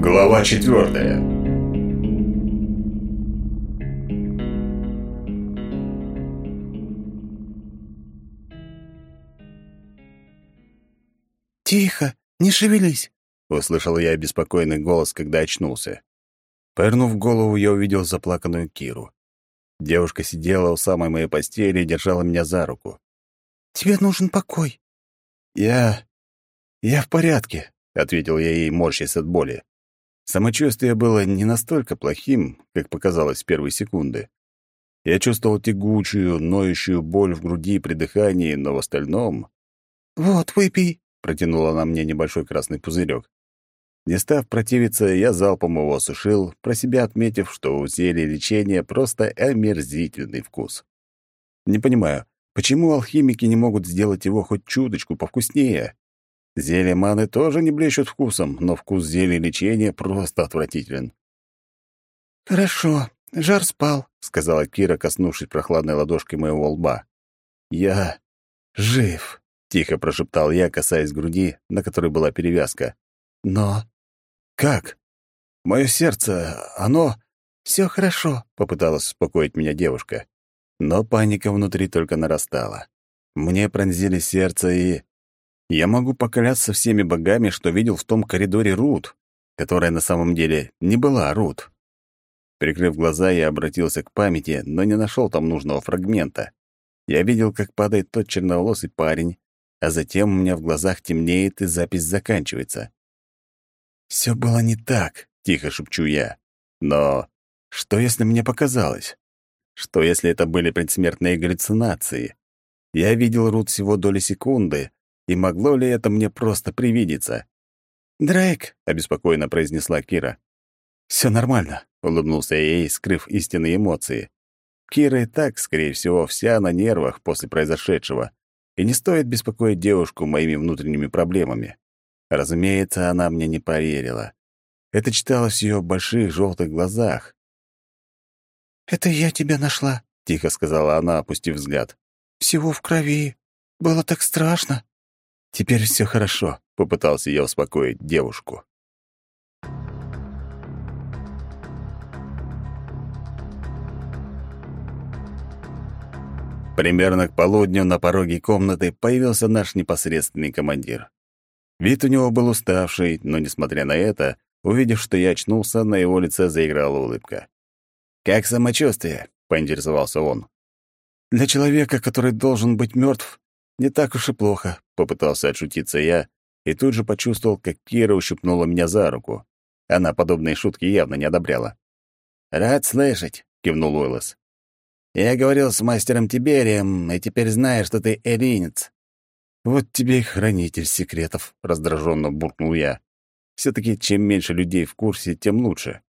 Глава четвертая. «Тихо, не шевелись!» — услышал я беспокойный голос, когда очнулся. Повернув голову, я увидел заплаканную Киру. Девушка сидела у самой моей постели и держала меня за руку. «Тебе нужен покой». «Я... я в порядке», — ответил я ей, морщась от боли. Самочувствие было не настолько плохим, как показалось в первые секунды. Я чувствовал тягучую, ноющую боль в груди при дыхании, но в остальном... «Вот, выпей», — протянула она мне небольшой красный пузырек. Не став противиться, я залпом его осушил, про себя отметив, что у зелья лечения просто омерзительный вкус. Не понимаю, почему алхимики не могут сделать его хоть чуточку повкуснее? Зелье маны тоже не блещут вкусом, но вкус зелья лечения просто отвратителен. «Хорошо, жар спал», — сказала Кира, коснувшись прохладной ладошкой моего лба. «Я жив», — тихо прошептал я, касаясь груди, на которой была перевязка. «Но...» «Как?» «Мое сердце, оно...» «Все хорошо», — попыталась успокоить меня девушка. Но паника внутри только нарастала. Мне пронзили сердце и... Я могу поклясться всеми богами, что видел в том коридоре Рут, которая на самом деле не была Рут. Прикрыв глаза, я обратился к памяти, но не нашел там нужного фрагмента. Я видел, как падает тот черноволосый парень, а затем у меня в глазах темнеет и запись заканчивается. «Все было не так», — тихо шепчу я. «Но что, если мне показалось? Что, если это были предсмертные галлюцинации? Я видел Рут всего доли секунды, и могло ли это мне просто привидеться. «Дрейк», — обеспокоенно произнесла Кира. «Всё нормально», — улыбнулся я ей, скрыв истинные эмоции. Кира и так, скорее всего, вся на нервах после произошедшего, и не стоит беспокоить девушку моими внутренними проблемами. Разумеется, она мне не поверила. Это читалось в её больших жёлтых глазах. «Это я тебя нашла», — тихо сказала она, опустив взгляд. «Всего в крови. Было так страшно». «Теперь все хорошо», — попытался я успокоить девушку. Примерно к полудню на пороге комнаты появился наш непосредственный командир. Вид у него был уставший, но, несмотря на это, увидев, что я очнулся, на его лице заиграла улыбка. «Как самочувствие?» — поинтересовался он. «Для человека, который должен быть мертв, не так уж и плохо», Попытался отшутиться я и тут же почувствовал, как Кира ущипнула меня за руку. Она подобные шутки явно не одобряла. «Рад слышать», — кивнул Уэллес. «Я говорил с мастером Тиберием, и теперь знаю, что ты эринец. «Вот тебе и хранитель секретов», — раздраженно буркнул я. все таки чем меньше людей в курсе, тем лучше».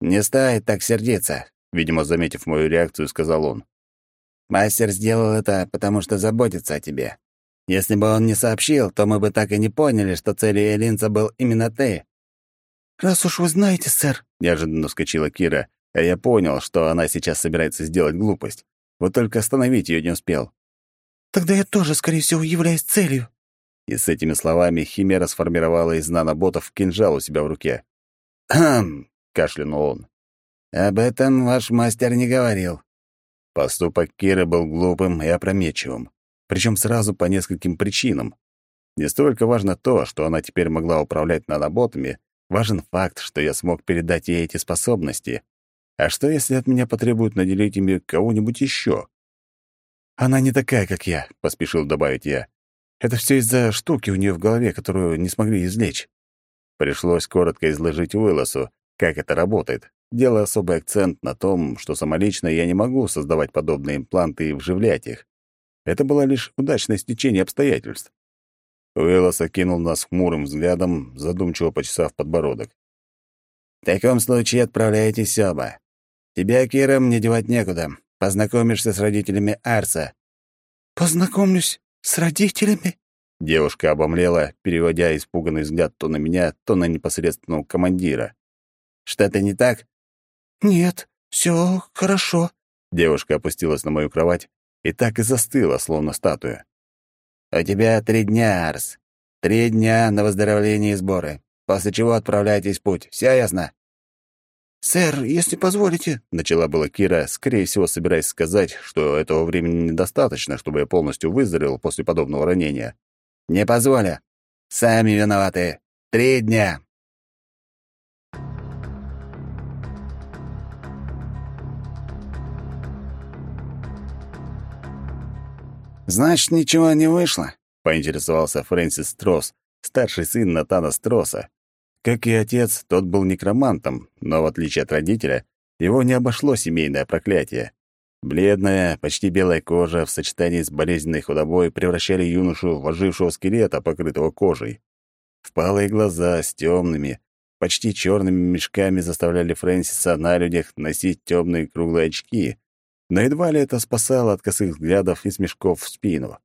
«Не стоит так сердиться», — видимо, заметив мою реакцию, сказал он. «Мастер сделал это, потому что заботится о тебе. Если бы он не сообщил, то мы бы так и не поняли, что целью Элинца был именно ты». «Раз уж вы знаете, сэр», — неожиданно вскочила Кира, а я понял, что она сейчас собирается сделать глупость. Вот только остановить ее не успел. «Тогда я тоже, скорее всего, являюсь целью». И с этими словами Химера сформировала из наноботов кинжал у себя в руке. «Хм!» — кашлянул он. «Об этом ваш мастер не говорил». Поступок Киры был глупым и опрометчивым причем сразу по нескольким причинам. Не столько важно то, что она теперь могла управлять наноботами, важен факт, что я смог передать ей эти способности. А что, если от меня потребуют наделить ими кого-нибудь еще? «Она не такая, как я», — поспешил добавить я. «Это все из-за штуки у нее в голове, которую не смогли извлечь». Пришлось коротко изложить Уиллосу, как это работает, делая особый акцент на том, что самолично я не могу создавать подобные импланты и вживлять их. Это было лишь удачное стечение обстоятельств. Уэллос окинул нас хмурым взглядом, задумчиво почесав подбородок. «В таком случае отправляйтесь оба. Тебя, Кира, мне девать некуда. Познакомишься с родителями Арса». «Познакомлюсь с родителями?» Девушка обомлела, переводя испуганный взгляд то на меня, то на непосредственного командира. «Что-то не так?» «Нет, все хорошо». Девушка опустилась на мою кровать, и так и застыла, словно статуя. «А «У тебя три дня, Арс. Три дня на выздоровление и сборы, после чего отправляйтесь в путь. Все ясно?» «Сэр, если позволите», — начала была Кира, скорее всего, собираясь сказать, что этого времени недостаточно, чтобы я полностью выздоровел после подобного ранения. «Не позволю. Сами виноваты. Три дня. «Значит, ничего не вышло?» — поинтересовался Фрэнсис Трос, старший сын Натана Строса. Как и отец, тот был некромантом, но, в отличие от родителя, его не обошло семейное проклятие. Бледная, почти белая кожа в сочетании с болезненной худобой превращали юношу в ожившего скелета, покрытого кожей. Впалые глаза с темными, почти черными мешками заставляли Фрэнсиса на людях носить темные круглые очки, но едва ли это спасало от косых взглядов и смешков в спину.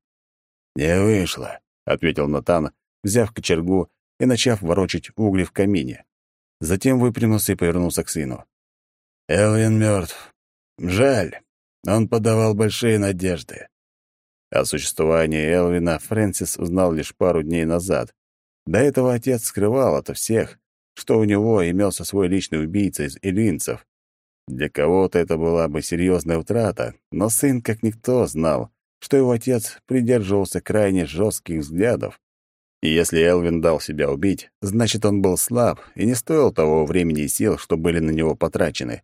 «Не вышло», — ответил Натан, взяв кочергу и начав ворочать угли в камине. Затем выпрямился и повернулся к сыну. «Элвин мертв. Жаль, он подавал большие надежды». О существовании Элвина Фрэнсис узнал лишь пару дней назад. До этого отец скрывал это всех, что у него имелся свой личный убийца из эллинцев, для кого-то это была бы серьезная утрата, но сын, как никто, знал, что его отец придерживался крайне жестких взглядов. И если Элвин дал себя убить, значит, он был слаб и не стоил того времени и сил, что были на него потрачены.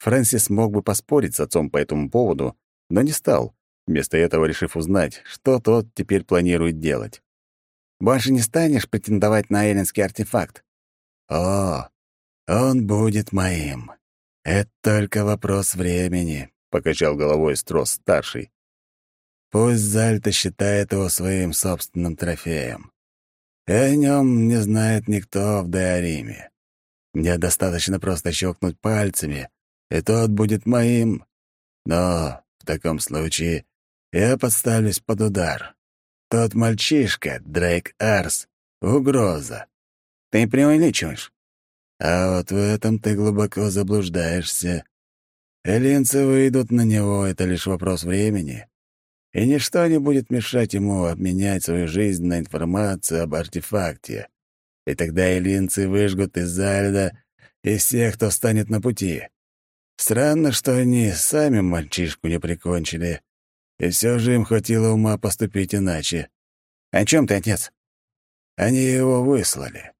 Фрэнсис мог бы поспорить с отцом по этому поводу, но не стал, вместо этого решив узнать, что тот теперь планирует делать. «Больше не станешь претендовать на эллинский артефакт?» «О, он будет моим». «Это только вопрос времени», — покачал головой Строс-старший. «Пусть Зальта считает его своим собственным трофеем. И о нем не знает никто в Деориме. Мне достаточно просто щелкнуть пальцами, и тот будет моим. Но в таком случае я подставлюсь под удар. Тот мальчишка, Дрейк Арс, угроза. Ты преувеличиваешь. А вот в этом ты глубоко заблуждаешься. Элинцевы выйдут на него, это лишь вопрос времени. И ничто не будет мешать ему обменять свою жизнь на информацию об артефакте. И тогда элинцы выжгут из Альда и всех, кто станет на пути. Странно, что они сами мальчишку не прикончили. И все же им хватило ума поступить иначе. О чем ты, отец? Они его выслали.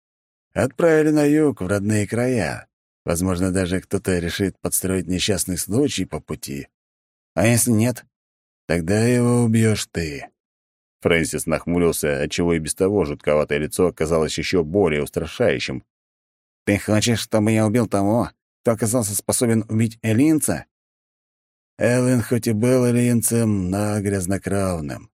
Отправили на юг, в родные края. Возможно, даже кто-то решит подстроить несчастный случай по пути. А если нет, тогда его убьешь ты». Фрэнсис нахмурился, отчего и без того жутковатое лицо оказалось еще более устрашающим. «Ты хочешь, чтобы я убил того, кто оказался способен убить Элинца?» Эллен хоть и был Элинцем, но грязнокровным,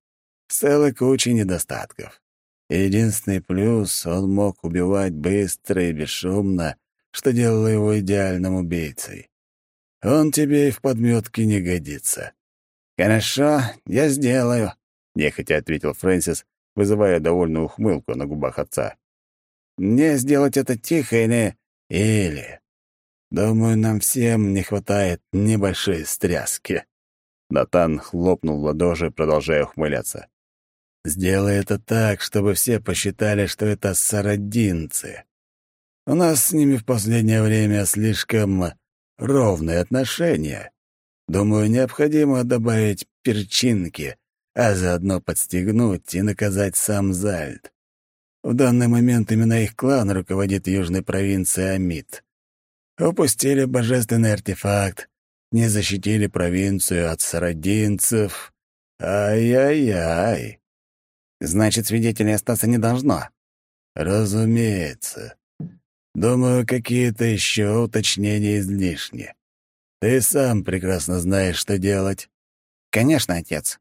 целой кучей недостатков. Единственный плюс — он мог убивать быстро и бесшумно, что делало его идеальным убийцей. Он тебе и в подметке не годится. «Хорошо, я сделаю», — нехотя ответил Фрэнсис, вызывая довольную ухмылку на губах отца. «Мне сделать это тихо или...» «Или...» «Думаю, нам всем не хватает небольшой стряски». Натан хлопнул в ладоши, продолжая ухмыляться. Сделай это так, чтобы все посчитали, что это сародинцы. У нас с ними в последнее время слишком ровные отношения. Думаю, необходимо добавить перчинки, а заодно подстегнуть и наказать сам Зальд. В данный момент именно их клан руководит южной провинцией Амид. Упустили божественный артефакт, не защитили провинцию от сародинцев. Ай-яй-яй. Значит, свидетелей остаться не должно. Разумеется. Думаю, какие-то еще уточнения излишни. Ты сам прекрасно знаешь, что делать. Конечно, отец.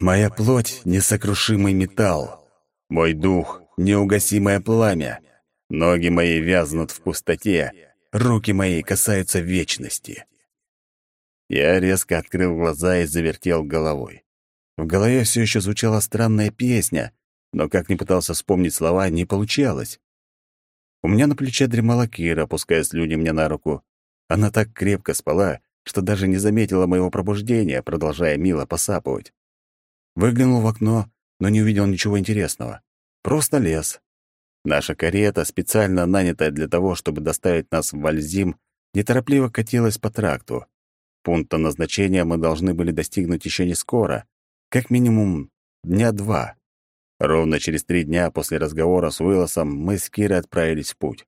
Моя плоть — несокрушимый металл. Мой дух — неугасимое пламя. Ноги мои вязнут в пустоте, руки мои касаются вечности. Я резко открыл глаза и завертел головой. В голове все еще звучала странная песня, но как ни пытался вспомнить слова, не получалось. У меня на плече дремала Кира, опуская слюни мне на руку. Она так крепко спала, что даже не заметила моего пробуждения, продолжая мило посапывать. Выглянул в окно, но не увидел ничего интересного. Просто лес, Наша карета, специально нанятая для того, чтобы доставить нас в Вальзим, неторопливо катилась по тракту. Пункта назначения мы должны были достигнуть еще не скоро, как минимум дня два. Ровно через три дня после разговора с Уиллосом мы с Кирой отправились в путь.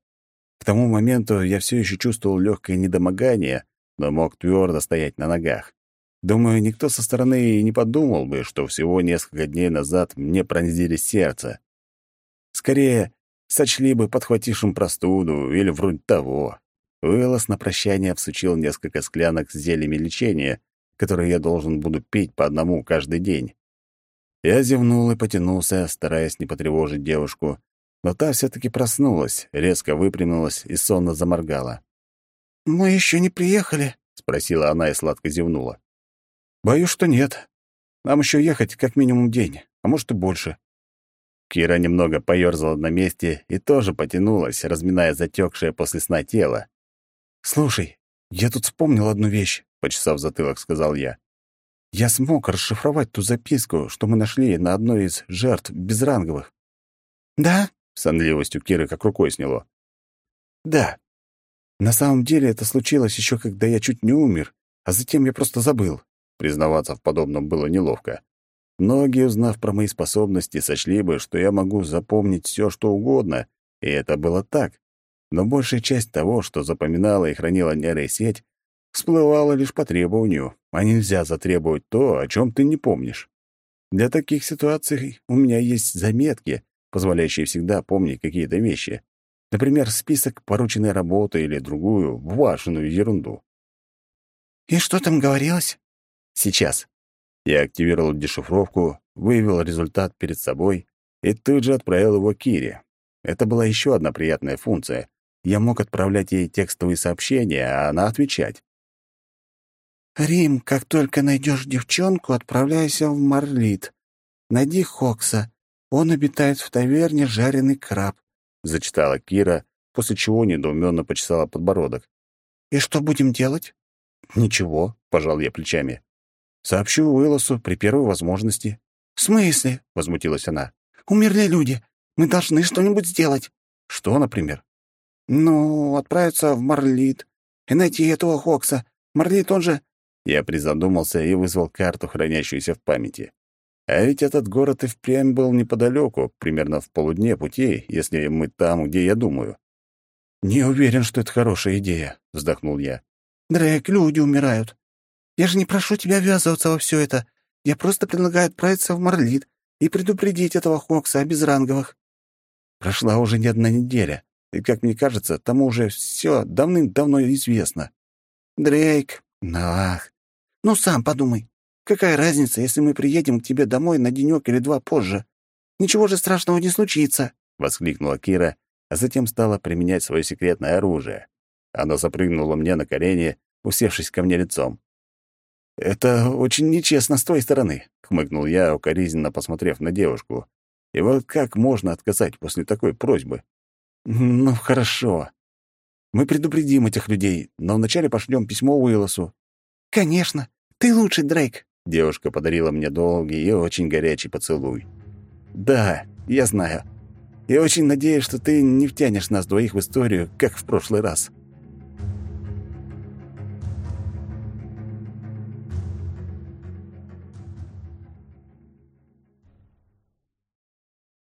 К тому моменту я все еще чувствовал легкое недомогание, но мог твердо стоять на ногах. Думаю, никто со стороны и не подумал бы, что всего несколько дней назад мне пронзили сердце. Скорее, сочли бы подхватившим простуду или вроде того. Уэллос на прощание всучил несколько склянок с зельями лечения, которые я должен буду пить по одному каждый день. Я зевнул и потянулся, стараясь не потревожить девушку, но та все таки проснулась, резко выпрямилась и сонно заморгала. «Мы еще не приехали?» — спросила она и сладко зевнула. «Боюсь, что нет. Нам еще ехать как минимум день, а может и больше. Кира немного поёрзала на месте и тоже потянулась, разминая затекшее после сна тело. «Слушай, я тут вспомнил одну вещь», — почесав затылок, сказал я. «Я смог расшифровать ту записку, что мы нашли на одной из жертв безранговых». «Да?» — сонливость у Киры как рукой сняло. «Да. На самом деле это случилось еще, когда я чуть не умер, а затем я просто забыл». Признаваться в подобном было неловко. Многие, узнав про мои способности, сочли бы, что я могу запомнить все, что угодно, и это было так. Но большая часть того, что запоминала и хранила нейросеть, всплывала лишь по требованию, а нельзя затребовать то, о чем ты не помнишь. Для таких ситуаций у меня есть заметки, позволяющие всегда помнить какие-то вещи. Например, список порученной работы или другую важную ерунду. «И что там говорилось?» «Сейчас», я активировал дешифровку, выявил результат перед собой и тут же отправил его Кире. Это была еще одна приятная функция. Я мог отправлять ей текстовые сообщения, а она отвечать. «Рим, как только найдешь девчонку, отправляйся в Марлит. Найди Хокса. Он обитает в таверне «Жареный краб», — зачитала Кира, после чего недоуменно почесала подбородок. «И что будем делать?» «Ничего», — пожал я плечами. Сообщу Уиллосу при первой возможности». «В смысле?» — возмутилась она. «Умерли люди. Мы должны что-нибудь сделать». «Что, например?» «Ну, отправиться в Марлит и найти этого Хокса. Марлит, он же...» Я призадумался и вызвал карту, хранящуюся в памяти. А ведь этот город и впрямь был неподалеку, примерно в полудне пути, если мы там, где я думаю. «Не уверен, что это хорошая идея», — вздохнул я. «Дрэк, люди умирают. Я же не прошу тебя ввязываться во все это. Я просто предлагаю отправиться в Марлит и предупредить этого Хокса о безранговых». Прошла уже не одна неделя, и, как мне кажется, тому уже все давным-давно известно. «Дрейк, ну ах, ну сам подумай, какая разница, если мы приедем к тебе домой на денек или два позже? Ничего же страшного не случится!» — воскликнула Кира, а затем стала применять свое секретное оружие. Оно запрыгнуло мне на колени, усевшись ко мне лицом. «Это очень нечестно с твоей стороны», — хмыкнул я, укоризненно посмотрев на девушку. «И вот как можно отказать после такой просьбы?» «Ну, хорошо. Мы предупредим этих людей, но вначале пошлем письмо Уиллосу». «Конечно. Ты лучший, Дрейк». Девушка подарила мне долгий и очень горячий поцелуй. «Да, я знаю. Я очень надеюсь, что ты не втянешь нас двоих в историю, как в прошлый раз».